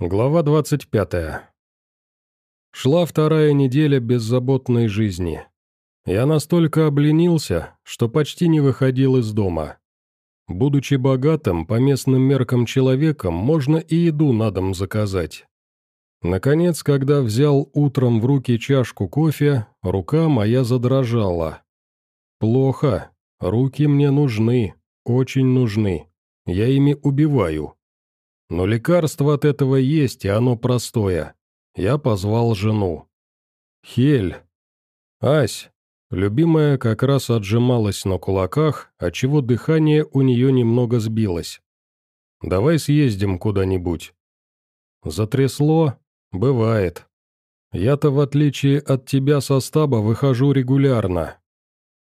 Глава 25. Шла вторая неделя беззаботной жизни. Я настолько обленился, что почти не выходил из дома. Будучи богатым, по местным меркам человеком, можно и еду на дом заказать. Наконец, когда взял утром в руки чашку кофе, рука моя задрожала. Плохо. Руки мне нужны, очень нужны. Я ими убиваю. Но лекарство от этого есть, и оно простое. Я позвал жену. «Хель!» «Ась!» Любимая как раз отжималась на кулаках, отчего дыхание у нее немного сбилось. «Давай съездим куда-нибудь». Затрясло? Бывает. Я-то, в отличие от тебя со стаба, выхожу регулярно.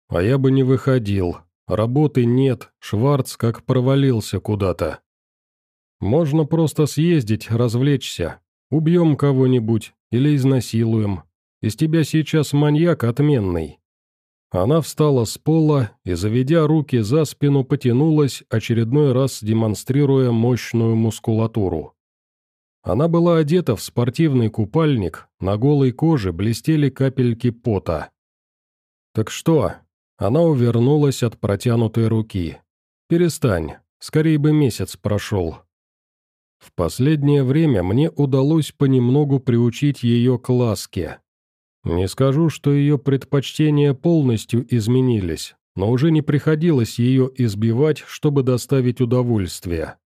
А я бы не выходил. Работы нет, Шварц как провалился куда-то. Можно просто съездить, развлечься. Убьем кого-нибудь или изнасилуем. Из тебя сейчас маньяк отменный». Она встала с пола и, заведя руки за спину, потянулась, очередной раз демонстрируя мощную мускулатуру. Она была одета в спортивный купальник, на голой коже блестели капельки пота. «Так что?» Она увернулась от протянутой руки. «Перестань, скорее бы месяц прошел». В последнее время мне удалось понемногу приучить ее к ласке. Не скажу, что ее предпочтения полностью изменились, но уже не приходилось ее избивать, чтобы доставить удовольствие.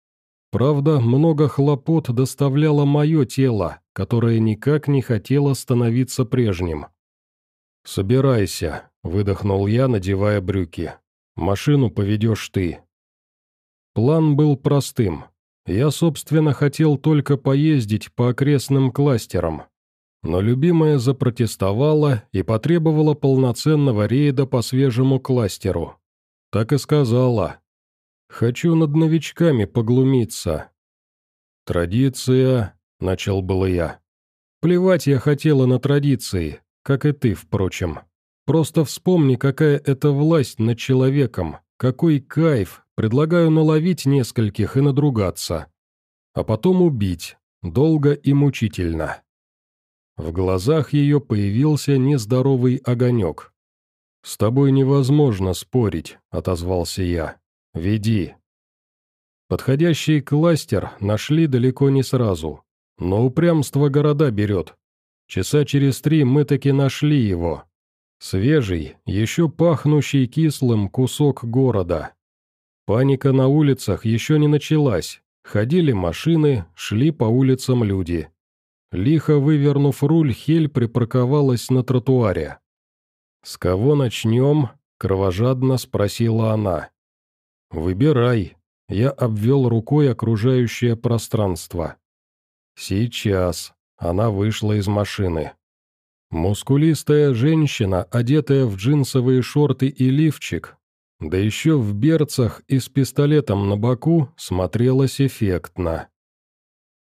Правда, много хлопот доставляло мое тело, которое никак не хотело становиться прежним. «Собирайся», — выдохнул я, надевая брюки. «Машину поведешь ты». План был простым я, собственно, хотел только поездить по окрестным кластерам. Но любимая запротестовала и потребовала полноценного рейда по свежему кластеру. Так и сказала. «Хочу над новичками поглумиться». «Традиция», — начал было я. «Плевать я хотела на традиции, как и ты, впрочем. Просто вспомни, какая это власть над человеком, какой кайф, Предлагаю наловить нескольких и надругаться. А потом убить, долго и мучительно. В глазах ее появился нездоровый огонек. «С тобой невозможно спорить», — отозвался я. «Веди». Подходящий кластер нашли далеко не сразу, но упрямство города берет. Часа через три мы таки нашли его. Свежий, еще пахнущий кислым кусок города. Паника на улицах еще не началась. Ходили машины, шли по улицам люди. Лихо вывернув руль, Хель припарковалась на тротуаре. «С кого начнем?» – кровожадно спросила она. «Выбирай». Я обвел рукой окружающее пространство. «Сейчас». Она вышла из машины. Мускулистая женщина, одетая в джинсовые шорты и лифчик, да еще в берцах и с пистолетом на боку смотрелось эффектно.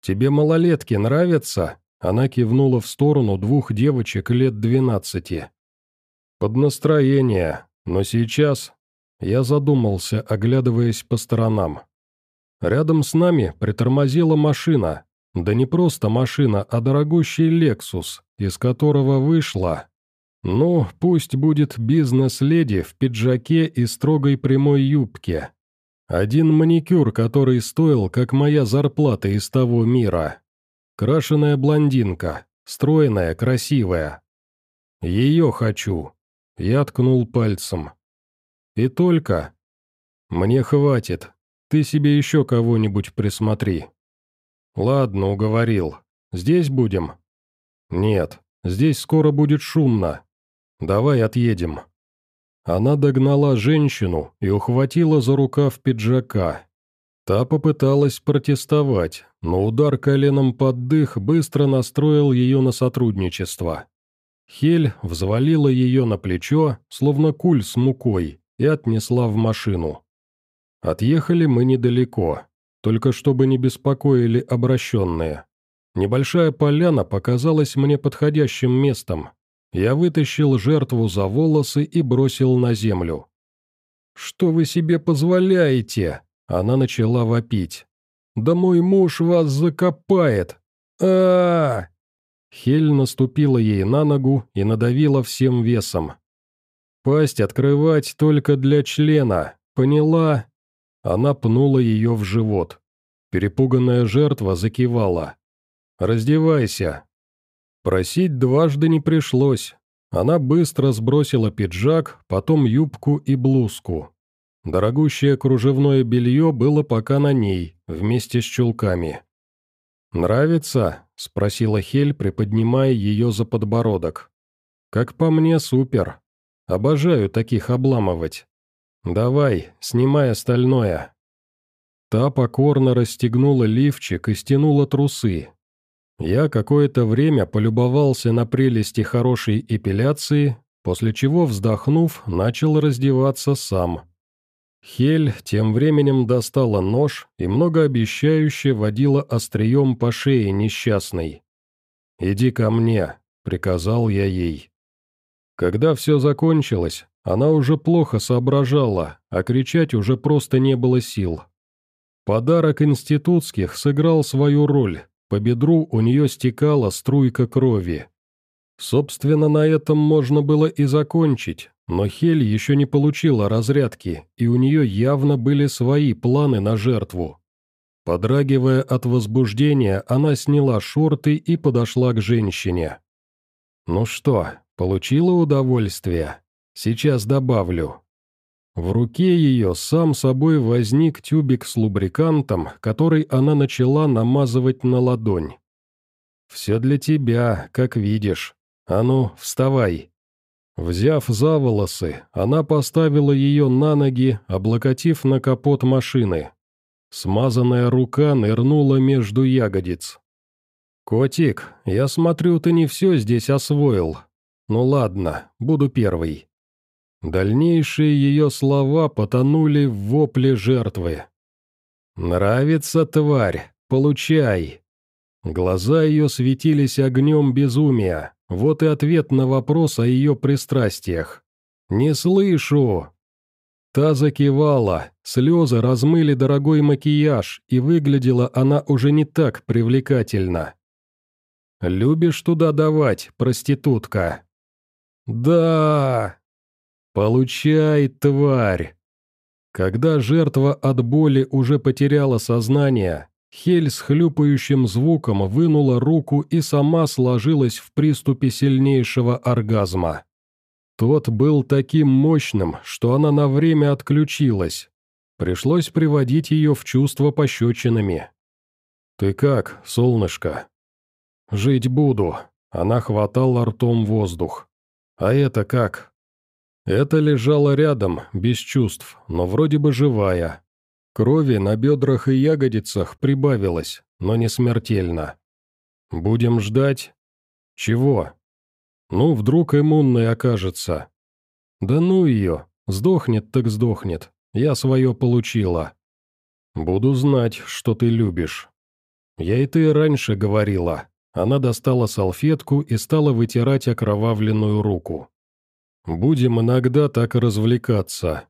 «Тебе малолетки нравятся?» Она кивнула в сторону двух девочек лет двенадцати. «Под настроение, но сейчас...» Я задумался, оглядываясь по сторонам. Рядом с нами притормозила машина. Да не просто машина, а дорогущий «Лексус», из которого вышла ну, пусть будет бизнес-леди в пиджаке и строгой прямой юбке. Один маникюр, который стоил, как моя зарплата из того мира. Крашеная блондинка, стройная, красивая. Ее хочу. Я ткнул пальцем. И только. Мне хватит. Ты себе еще кого-нибудь присмотри. Ладно, уговорил. Здесь будем? Нет, здесь скоро будет шумно. Давай отъедем». Она догнала женщину и ухватила за рукав пиджака. Та попыталась протестовать, но удар коленом под дых быстро настроил ее на сотрудничество. Хель взвалила ее на плечо, словно куль с мукой, и отнесла в машину. Отъехали мы недалеко, только чтобы не беспокоили обращенные. Небольшая поляна показалась мне подходящим местом, я вытащил жертву за волосы и бросил на землю. «Что вы себе позволяете?» Она начала вопить. Да мой муж вас закопает! а, -а, -а Хель наступила ей на ногу и надавила всем весом. «Пасть открывать только для члена, поняла?» Она пнула ее в живот. Перепуганная жертва закивала. «Раздевайся». Просить дважды не пришлось. Она быстро сбросила пиджак, потом юбку и блузку. Дорогущее кружевное белье было пока на ней, вместе с чулками. «Нравится?» — спросила Хель, приподнимая ее за подбородок. «Как по мне, супер. Обожаю таких обламывать. Давай, снимай остальное». Та покорно расстегнула лифчик и стянула трусы. Я какое-то время полюбовался на прелести хорошей эпиляции, после чего, вздохнув, начал раздеваться сам. Хель тем временем достала нож и многообещающе водила острием по шее несчастной. «Иди ко мне», — приказал я ей. Когда все закончилось, она уже плохо соображала, а кричать уже просто не было сил. Подарок институтских сыграл свою роль, по бедру у нее стекала струйка крови. Собственно, на этом можно было и закончить, но Хель еще не получила разрядки, и у нее явно были свои планы на жертву. Подрагивая от возбуждения, она сняла шорты и подошла к женщине. «Ну что, получила удовольствие? Сейчас добавлю». В руке ее сам собой возник тюбик с лубрикантом, который она начала намазывать на ладонь. «Все для тебя, как видишь. А ну, вставай». Взяв за волосы, она поставила ее на ноги, облокотив на капот машины. Смазанная рука нырнула между ягодиц. «Котик, я смотрю, ты не все здесь освоил. Ну ладно, буду первый». Дальнейшие ее слова потонули в вопле жертвы. «Нравится, тварь? Получай!» Глаза ее светились огнем безумия. Вот и ответ на вопрос о ее пристрастиях. «Не слышу!» Та закивала, слезы размыли дорогой макияж, и выглядела она уже не так привлекательно. «Любишь туда давать, проститутка?» «Да!» «Получай, тварь!» Когда жертва от боли уже потеряла сознание, Хель с хлюпающим звуком вынула руку и сама сложилась в приступе сильнейшего оргазма. Тот был таким мощным, что она на время отключилась. Пришлось приводить ее в чувство пощечинами. «Ты как, солнышко?» «Жить буду», — она хватала ртом воздух. «А это как?» Это лежала рядом, без чувств, но вроде бы живая, Крови на бедрах и ягодицах прибавилось, но не смертельно. Будем ждать? Чего? Ну, вдруг иммунной окажется. Да ну ее, сдохнет так сдохнет, я свое получила. Буду знать, что ты любишь. Я и ты раньше говорила. Она достала салфетку и стала вытирать окровавленную руку. Будем иногда так развлекаться.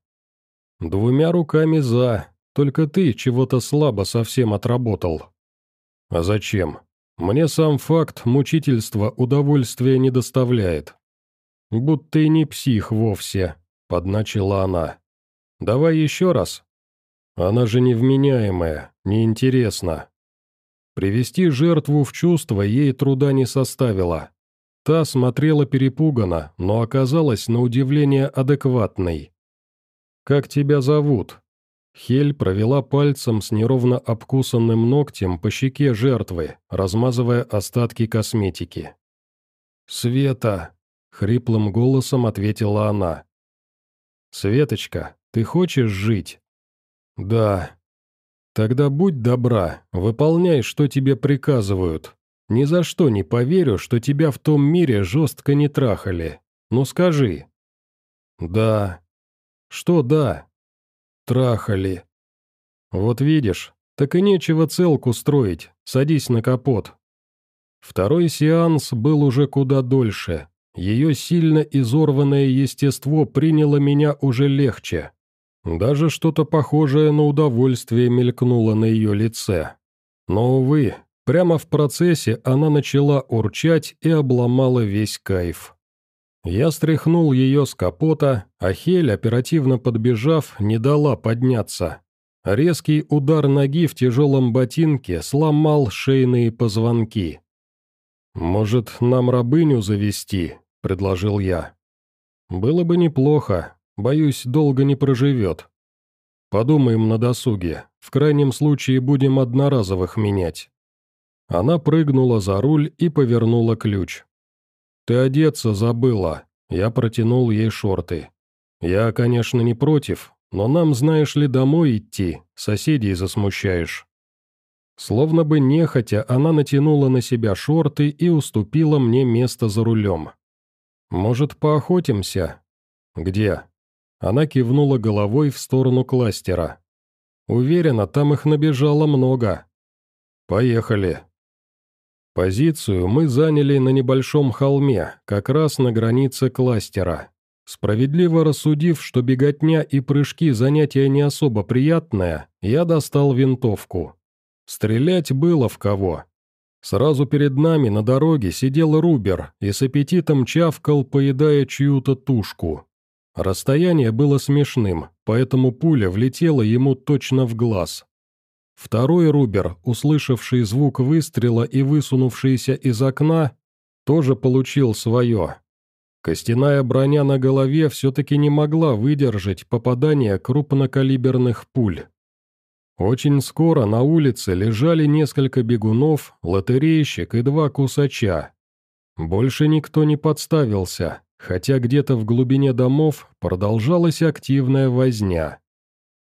Двумя руками за, только ты чего-то слабо совсем отработал». «А зачем? Мне сам факт мучительства удовольствия не доставляет». «Будто и не псих вовсе», — подначила она. «Давай еще раз». «Она же невменяемая, неинтересна». Привести жертву в чувство ей труда не составило. Та смотрела перепуганно, но оказалась на удивление адекватной. «Как тебя зовут?» Хель провела пальцем с неровно обкусанным ногтем по щеке жертвы, размазывая остатки косметики. «Света!» — хриплым голосом ответила она. «Светочка, ты хочешь жить?» «Да». «Тогда будь добра, выполняй, что тебе приказывают. Ни за что не поверю, что тебя в том мире жестко не трахали. Ну скажи». «Да». «Что «да»?» Трахали. Вот видишь, так и нечего целку строить, садись на капот. Второй сеанс был уже куда дольше. Ее сильно изорванное естество приняло меня уже легче. Даже что-то похожее на удовольствие мелькнуло на ее лице. Но, увы, прямо в процессе она начала урчать и обломала весь кайф. Я стряхнул ее с капота, а Хель, оперативно подбежав, не дала подняться. Резкий удар ноги в тяжелом ботинке сломал шейные позвонки. «Может, нам рабыню завести?» – предложил я. «Было бы неплохо. Боюсь, долго не проживет. Подумаем на досуге. В крайнем случае будем одноразовых менять». Она прыгнула за руль и повернула ключ. «Ты одеться забыла». Я протянул ей шорты. «Я, конечно, не против, но нам, знаешь ли, домой идти, соседей засмущаешь». Словно бы нехотя, она натянула на себя шорты и уступила мне место за рулем. «Может, поохотимся?» «Где?» Она кивнула головой в сторону кластера. «Уверена, там их набежало много». «Поехали». Позицию мы заняли на небольшом холме, как раз на границе кластера. Справедливо рассудив, что беготня и прыжки занятия не особо приятное, я достал винтовку. Стрелять было в кого. Сразу перед нами на дороге сидел Рубер и с аппетитом чавкал, поедая чью-то тушку. Расстояние было смешным, поэтому пуля влетела ему точно в глаз. Второй Рубер, услышавший звук выстрела и высунувшийся из окна, тоже получил свое, Костяная броня на голове все-таки не могла выдержать попадания крупнокалиберных пуль. Очень скоро на улице лежали несколько бегунов, лотерейщик и два кусача. Больше никто не подставился, хотя где-то в глубине домов продолжалась активная возня.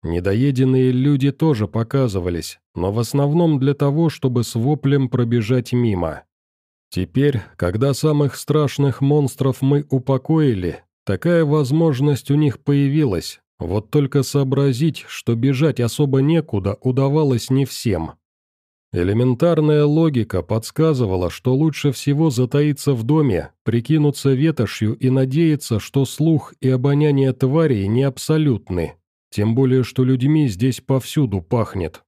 Недоеденные люди тоже показывались, но в основном для того, чтобы с воплем пробежать мимо. Теперь, когда самых страшных монстров мы упокоили, такая возможность у них появилась, вот только сообразить, что бежать особо некуда, удавалось не всем. Элементарная логика подсказывала, что лучше всего затаиться в доме, прикинуться ветошью и надеяться, что слух и обоняние тварей не абсолютны, тем более что людьми здесь повсюду пахнет.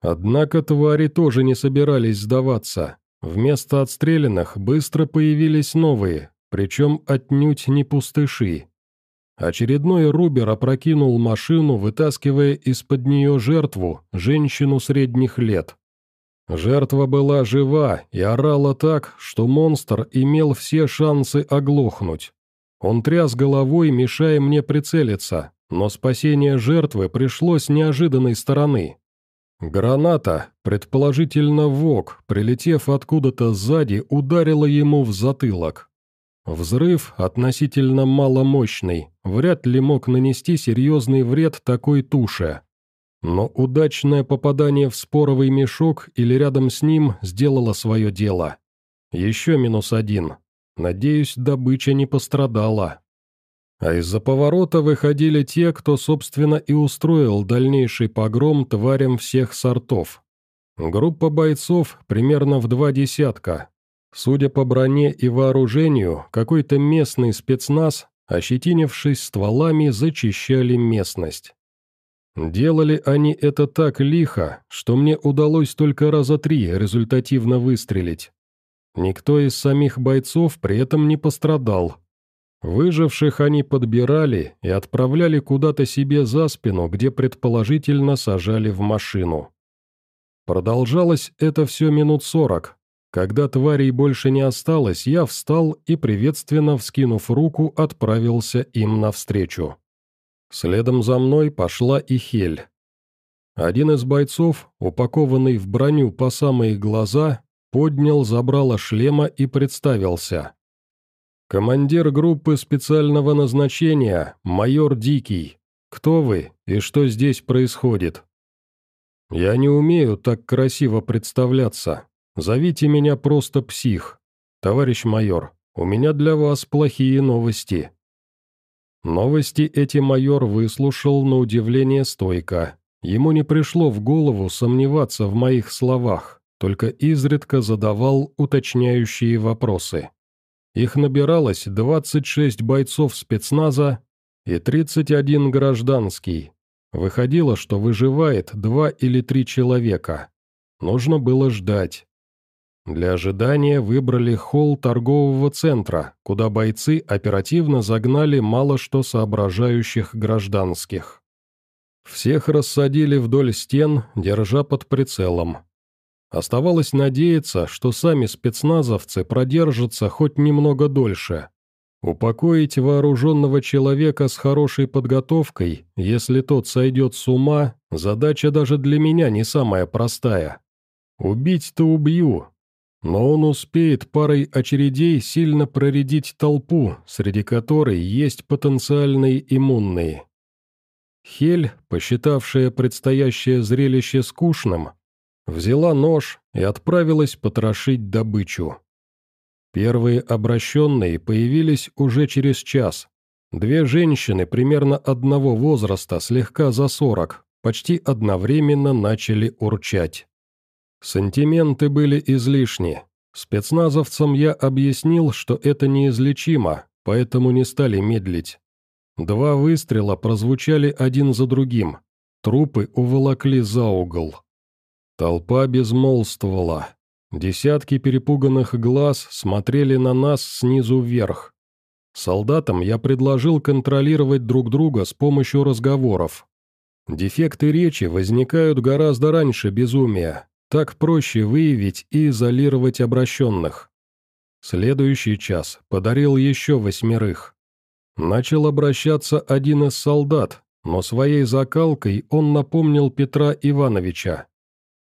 Однако твари тоже не собирались сдаваться, Вместо отстрелянных быстро появились новые, причем отнюдь не пустыши. Очередной Рубер опрокинул машину, вытаскивая из-под нее жертву, женщину средних лет. Жертва была жива и орала так, что монстр имел все шансы оглохнуть. Он тряс головой, мешая мне прицелиться, но спасение жертвы пришло с неожиданной стороны. Граната, предположительно ВОК, прилетев откуда-то сзади, ударила ему в затылок. Взрыв, относительно маломощный, вряд ли мог нанести серьезный вред такой туше. Но удачное попадание в споровый мешок или рядом с ним сделало свое дело. Еще минус один. Надеюсь, добыча не пострадала. А из-за поворота выходили те, кто, собственно, и устроил дальнейший погром тварям всех сортов. Группа бойцов примерно в два десятка. Судя по броне и вооружению, какой-то местный спецназ, ощетинившись стволами, зачищали местность. Делали они это так лихо, что мне удалось только раза три результативно выстрелить. Никто из самих бойцов при этом не пострадал, Выживших они подбирали и отправляли куда-то себе за спину, где предположительно сажали в машину. Продолжалось это все минут сорок. Когда тварей больше не осталось, я встал и, приветственно вскинув руку, отправился им навстречу. Следом за мной пошла и Хель. Один из бойцов, упакованный в броню по самые глаза, поднял забрало шлема и представился. «Командир группы специального назначения, майор Дикий. Кто вы и что здесь происходит?» «Я не умею так красиво представляться. Зовите меня просто псих. Товарищ майор, у меня для вас плохие новости». Новости эти майор выслушал на удивление стойко. Ему не пришло в голову сомневаться в моих словах, только изредка задавал уточняющие вопросы. Их набиралось 26 бойцов спецназа, и 31 гражданский. Выходило, что выживает два или три человека. Нужно было ждать. Для ожидания выбрали холл торгового центра, куда бойцы оперативно загнали мало что соображающих гражданских. Всех рассадили вдоль стен, держа под прицелом. Оставалось надеяться, что сами спецназовцы продержатся хоть немного дольше. Упокоить вооруженного человека с хорошей подготовкой, если тот сойдет с ума, задача даже для меня не самая простая. Убить-то убью, но он успеет парой очередей сильно проредить толпу, среди которой есть потенциальные иммунные. Хель, посчитавшая предстоящее зрелище скучным, взяла нож и отправилась потрошить добычу. Первые обращенные появились уже через час. Две женщины примерно одного возраста, слегка за сорок, почти одновременно начали урчать. Сантименты были излишни. Спецназовцам я объяснил, что это неизлечимо, поэтому не стали медлить. Два выстрела прозвучали один за другим. Трупы уволокли за угол. Толпа безмолвствовала. Десятки перепуганных глаз смотрели на нас снизу вверх. Солдатам я предложил контролировать друг друга с помощью разговоров. Дефекты речи возникают гораздо раньше безумия, так проще выявить и изолировать обращенных. Следующий час подарил еще восьмерых. Начал обращаться один из солдат, но своей закалкой он напомнил Петра Ивановича.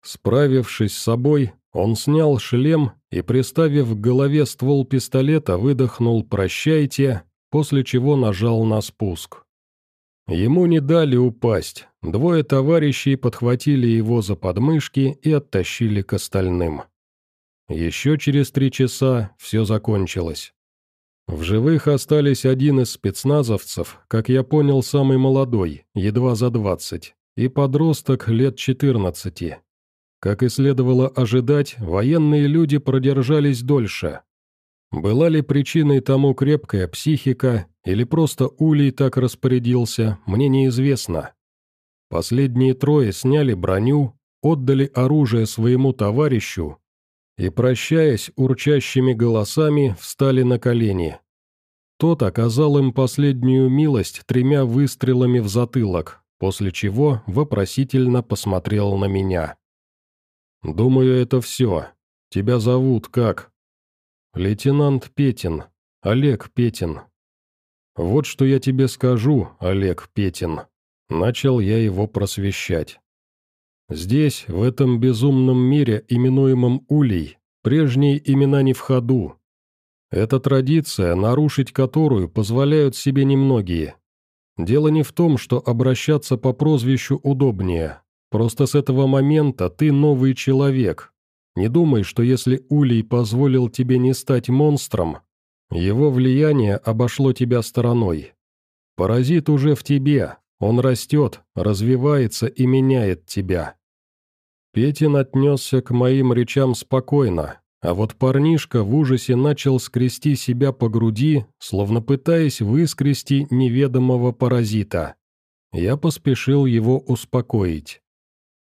Справившись с собой, он снял шлем и, приставив к голове ствол пистолета, выдохнул «Прощайте», после чего нажал на спуск. Ему не дали упасть, двое товарищей подхватили его за подмышки и оттащили к остальным. Еще через три часа все закончилось. В живых остались один из спецназовцев, как я понял, самый молодой, едва за двадцать, и подросток лет четырнадцати. Как и следовало ожидать, военные люди продержались дольше. Была ли причиной тому крепкая психика, или просто Улей так распорядился, мне неизвестно. Последние трое сняли броню, отдали оружие своему товарищу и, прощаясь урчащими голосами, встали на колени. Тот оказал им последнюю милость тремя выстрелами в затылок, после чего вопросительно посмотрел на меня. «Думаю, это все. Тебя зовут как?» «Лейтенант Петин. Олег Петин». «Вот что я тебе скажу, Олег Петин». Начал я его просвещать. Здесь, в этом безумном мире, именуемом Улей, прежние имена не в ходу. Это традиция, нарушить которую позволяют себе немногие. Дело не в том, что обращаться по прозвищу удобнее. Просто с этого момента ты новый человек. Не думай, что если Улей позволил тебе не стать монстром, его влияние обошло тебя стороной. Паразит уже в тебе, он растет, развивается и меняет тебя. Петин отнесся к моим речам спокойно, а вот парнишка в ужасе начал скрести себя по груди, словно пытаясь выскрести неведомого паразита. Я поспешил его успокоить.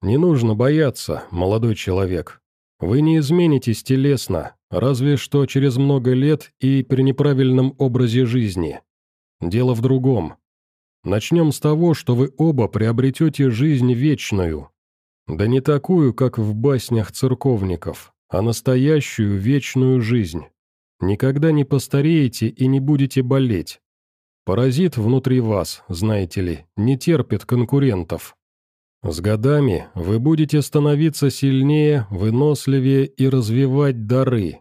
«Не нужно бояться, молодой человек. Вы не изменитесь телесно, разве что через много лет и при неправильном образе жизни. Дело в другом. Начнем с того, что вы оба приобретете жизнь вечную. Да не такую, как в баснях церковников, а настоящую вечную жизнь. Никогда не постареете и не будете болеть. Паразит внутри вас, знаете ли, не терпит конкурентов. С годами вы будете становиться сильнее, выносливее и развивать дары.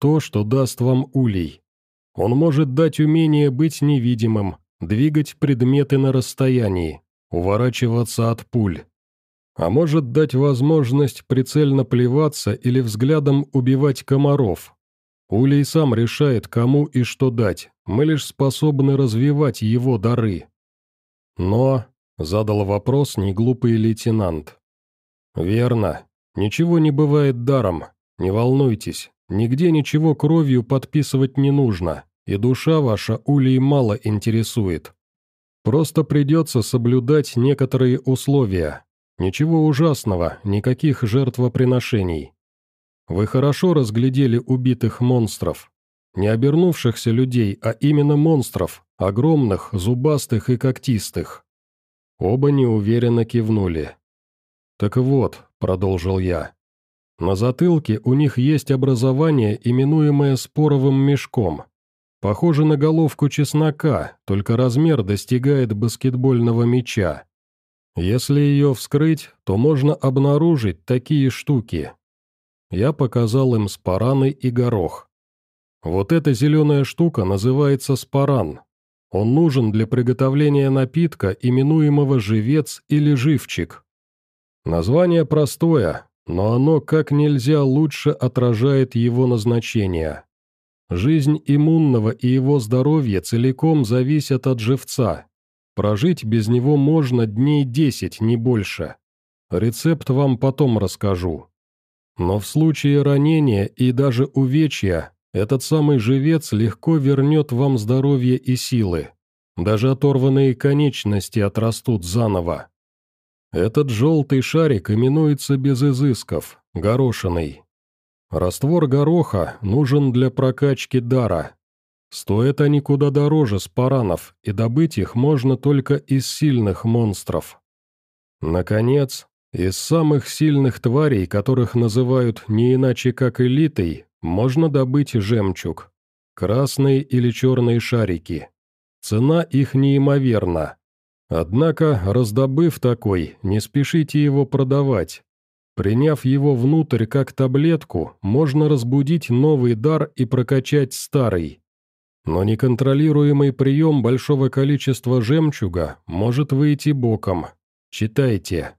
То, что даст вам улей. Он может дать умение быть невидимым, двигать предметы на расстоянии, уворачиваться от пуль. А может дать возможность прицельно плеваться или взглядом убивать комаров. Улей сам решает, кому и что дать, мы лишь способны развивать его дары. Но Задал вопрос неглупый лейтенант. «Верно. Ничего не бывает даром. Не волнуйтесь. Нигде ничего кровью подписывать не нужно, и душа ваша улей мало интересует. Просто придется соблюдать некоторые условия. Ничего ужасного, никаких жертвоприношений. Вы хорошо разглядели убитых монстров. Не обернувшихся людей, а именно монстров, огромных, зубастых и когтистых. Оба неуверенно кивнули. «Так вот», — продолжил я, — «на затылке у них есть образование, именуемое споровым мешком. Похоже на головку чеснока, только размер достигает баскетбольного мяча. Если ее вскрыть, то можно обнаружить такие штуки. Я показал им спараны и горох. Вот эта зеленая штука называется спаран. Он нужен для приготовления напитка, именуемого живец или живчик. Название простое, но оно как нельзя лучше отражает его назначение. Жизнь иммунного и его здоровье целиком зависят от живца, Прожить без него можно дней десять, не больше. Рецепт вам потом расскажу. Но в случае ранения и даже увечья, этот самый живец легко вернет вам здоровье и силы. Даже оторванные конечности отрастут заново. Этот желтый шарик именуется без изысков, горошиной. Раствор гороха нужен для прокачки дара, Стоят они куда дороже спаранов, и добыть их можно только из сильных монстров. Наконец, из самых сильных тварей, которых называют не иначе как элитой, можно добыть жемчуг. Красные или черные шарики. Цена их неимоверна. Однако, раздобыв такой, не спешите его продавать. Приняв его внутрь как таблетку, можно разбудить новый дар и прокачать старый. Но неконтролируемый прием большого количества жемчуга может выйти боком. Читайте.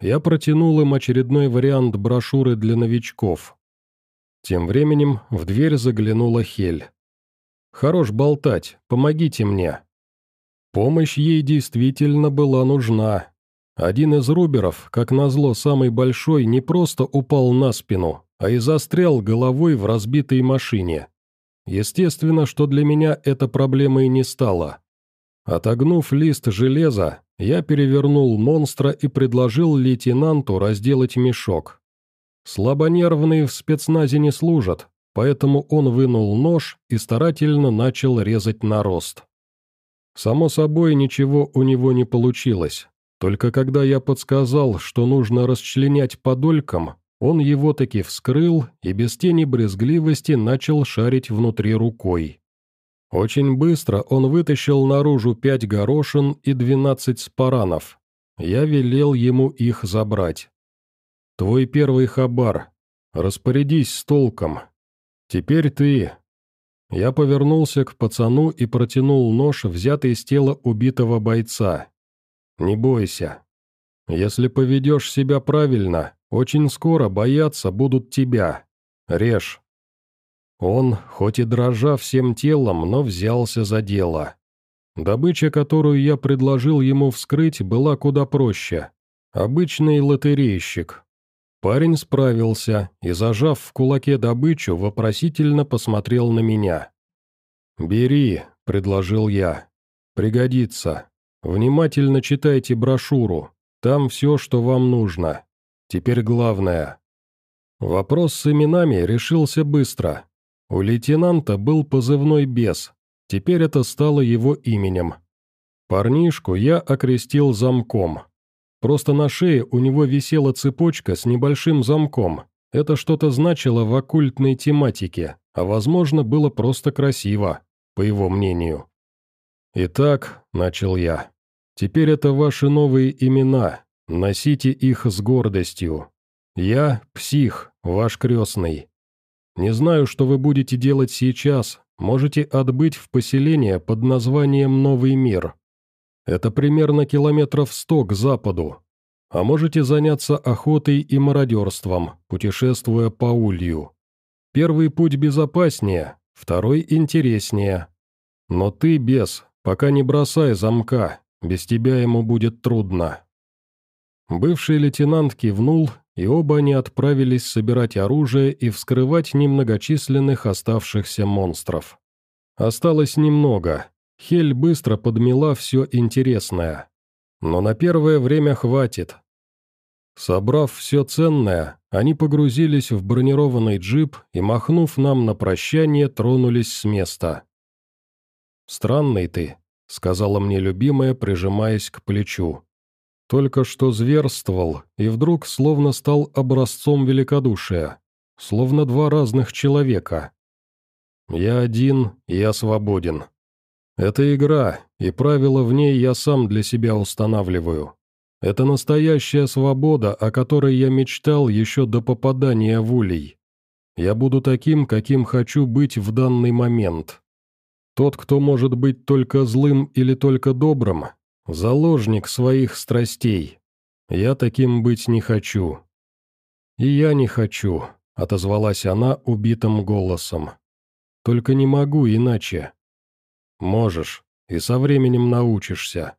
Я протянул им очередной вариант брошюры для новичков. Тем временем в дверь заглянула Хель. «Хорош болтать, помогите мне». Помощь ей действительно была нужна. Один из руберов, как назло самый большой, не просто упал на спину, а и застрял головой в разбитой машине. Естественно, что для меня эта проблема и не стала. Отогнув лист железа, я перевернул монстра и предложил лейтенанту разделать мешок. Слабонервные в спецназе не служат, поэтому он вынул нож и старательно начал резать нарост. Само собой, ничего у него не получилось, только когда я подсказал, что нужно расчленять по долькам, он его таки вскрыл и без тени брезгливости начал шарить внутри рукой. Очень быстро он вытащил наружу пять горошин и двенадцать спаранов. Я велел ему их забрать. «Твой первый хабар. Распорядись с толком. Теперь ты...» Я повернулся к пацану и протянул нож, взятый с тела убитого бойца. «Не бойся. Если поведешь себя правильно, очень скоро бояться будут тебя. Режь». Он, хоть и дрожа всем телом, но взялся за дело. Добыча, которую я предложил ему вскрыть, была куда проще. Обычный лотерейщик. Парень справился и, зажав в кулаке добычу, вопросительно посмотрел на меня. «Бери», — предложил я. «Пригодится. Внимательно читайте брошюру. Там все, что вам нужно. Теперь главное. Вопрос с именами решился быстро. У лейтенанта был позывной «Бес», теперь это стало его именем. Парнишку я окрестил замком. Просто на шее у него висела цепочка с небольшим замком. Это что-то значило в оккультной тематике, а возможно было просто красиво, по его мнению. «Итак», — начал я, — «теперь это ваши новые имена, Носите их с гордостью. Я – псих, ваш крестный. Не знаю, что вы будете делать сейчас, можете отбыть в поселение под названием Новый мир. Это примерно километров сто к западу. А можете заняться охотой и мародерством, путешествуя по улью. Первый путь безопаснее, второй интереснее. Но ты, бес, пока не бросай замка, без тебя ему будет трудно. Бывший лейтенант кивнул, и оба они отправились собирать оружие и вскрывать немногочисленных оставшихся монстров. Осталось немного. Хель быстро подмела все интересное. Но на первое время хватит. Собрав все ценное, они погрузились в бронированный джип и, махнув нам на прощание, тронулись с места. «Странный ты», — сказала мне любимая, прижимаясь к плечу. Только что зверствовал, и вдруг словно стал образцом великодушия, словно два разных человека. Я один, я свободен. Это игра, и правила в ней я сам для себя устанавливаю. Это настоящая свобода, о которой я мечтал еще до попадания в улей. Я буду таким, каким хочу быть в данный момент. Тот, кто может быть только злым или только добрым, заложник своих страстей. Я таким быть не хочу. И я не хочу, отозвалась она убитым голосом. Только не могу иначе. Можешь, и со временем научишься.